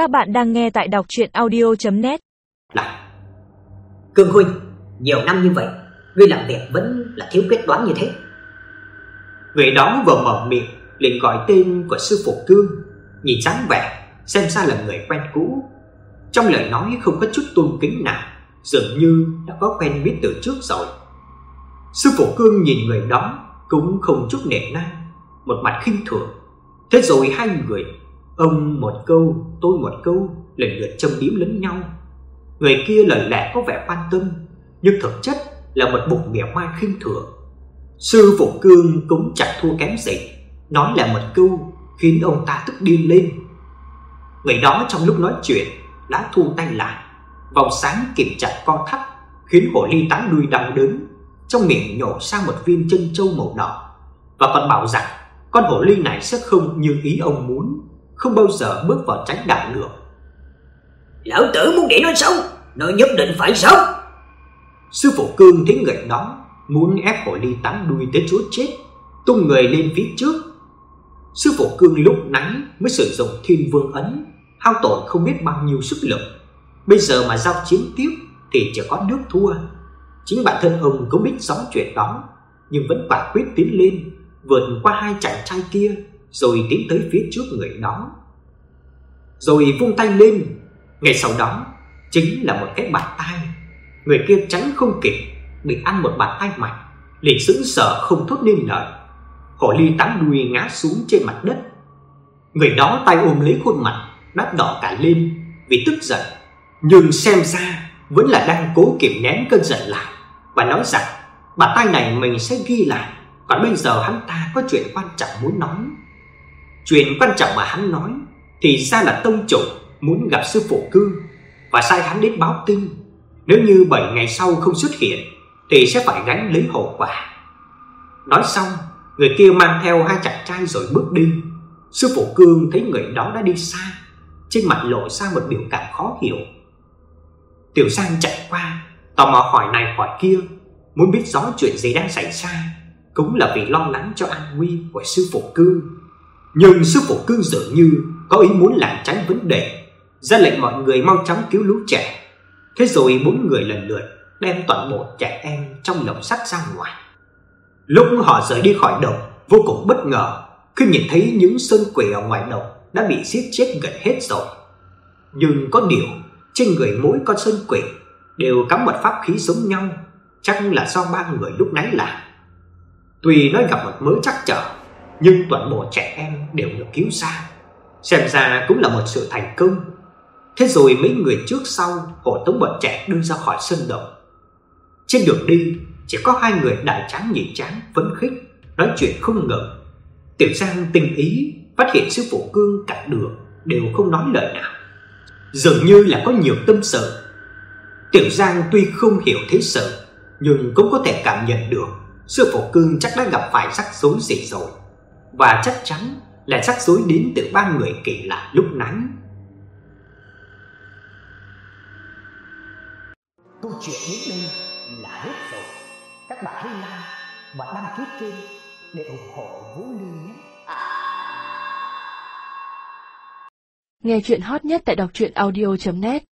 Các bạn đang nghe tại đọc chuyện audio.net Này, Cương Huynh, Nhiều năm như vậy, Ngươi làm việc vẫn là thiếu quyết đoán như thế. Người đó vừa mở miệng, liền gọi tên của sư phụ Cương, Nhìn dáng vẻ, Xem ra là người quen cũ. Trong lời nói không có chút tôn kính nào, Dường như đã có quen biết từ trước rồi. Sư phụ Cương nhìn người đó, Cũng không chút nể nang, Một mặt khinh thường. Thế rồi hai người Ông một câu, tôi một câu, lần lượt châm biếm lẫn nhau. Người kia lời lẽ có vẻ quan tâm, nhưng thực chất là một bụng mỉa mai khinh thường. Sư phụ Cương cũng chẳng thua kém gì, nói là một câu khiến ông ta tức điên lên. Người đó trong lúc nói chuyện đã thu tay lại, vòng sáng kìm chặt con thắt, khiến hồ ly tán đuôi đau đớn, trong miệng nhổ sang một viên chân châu màu đỏ, và còn bảo rằng con hồ ly này sẽ không như ý ông muốn không bao giờ bước vào tránh đạo được. Lão tử muốn để nó sống, nó nhất định phải sống. Sư phụ Cương thấy người đó muốn ép hồ ly tán đuôi tới chỗ chết, tung người lên phía trước. Sư phụ Cương lúc nãy mới sử dụng Thiên Vương ấn, hao tổn không biết bao nhiêu sức lực. Bây giờ mà giao chiến tiếp thì chỉ có nước thua. Chính bản thân ông cũng biết rõ chuyện đó, nhưng vẫn quả quyết tiến lên, vượt qua hai chàng trai kia rồi tiến tới phía trước người đó. Rồi vung tay lên, ngay sau đó chính là một cái bàn tay. Người kia tránh không kịp, bị ăn một bàn tay mạnh, liền sững sờ không thốt nên lời. Hồ ly tán đuôi ngã xuống trên mặt đất. Người đó tay ôm lấy khuôn mặt, đắt đỏ cả lên vì tức giận, nhưng xem ra vẫn là đang cố kiềm nén cơn giận lại và nói rằng bàn tay này mình sẽ ghi lại, còn bây giờ hắn ta có chuyện quan trọng muốn nói. Chuyện quan trọng mà hắn nói thì ra là tông chủ muốn gặp sư phụ cương và sai hắn đến báo tin. Nếu như 7 ngày sau không xuất hiện thì sẽ phải gánh lấy hậu quả. Nói xong, người kia mang theo hai chàng trai rồi bước đi. Sư phụ cương thấy người đó đã đi xa, trên mặt lộ ra một biểu cảm khó hiểu. Tiểu Giang chạy qua, tò mò hỏi này hỏi kia, muốn biết rõ chuyện gì đang xảy ra, cũng là vì lo lắng cho an nguy của sư phụ cương. Nhưng sư phụ cương dường như có ý muốn làm tránh vấn đề, ra lệnh mọi người mau chóng cứu lũ trẻ. Thế rồi bốn người lần lượt đem toàn bộ trẻ em trong lồng sắt ra ngoài. Lúc họ rời đi khỏi động vô cùng bất ngờ khi nhìn thấy những sơn quỷ ở ngoài động đã bị giết chết gần hết rồi. Nhưng có điều, trên người mỗi con sơn quỷ đều cắm một pháp khí giống nhau, chắc là do ba người lúc nãy làm. Tuy nói gặp một mớ chắc trở, nhưng toàn bộ trẻ em đều được cứu ra. Xem ra cũng là một sự thành công. Thế rồi mấy người trước sau hộ tống bọn trẻ đưa ra khỏi sân động. Trên đường đi, chỉ có hai người đại tráng nhị tráng phấn khích, nói chuyện không ngừng. Tiểu Giang tinh ý phát hiện sư phụ Cương cả đường đều không nói lời nào. Dường như là có nhiều tâm sự. Tiểu Giang tuy không hiểu thế sự, nhưng cũng có thể cảm nhận được sư phụ Cương chắc đã gặp phải rắc rối gì rồi và chắc chắn là rắc rối đến từ ba người kể lạ lúc nãy. Câu chuyện đến đây là hết rồi. Các bạn hãy like và đăng ký kênh để ủng hộ Vũ Ly nhé. Nghe chuyện hot nhất tại đọc truyện audio.net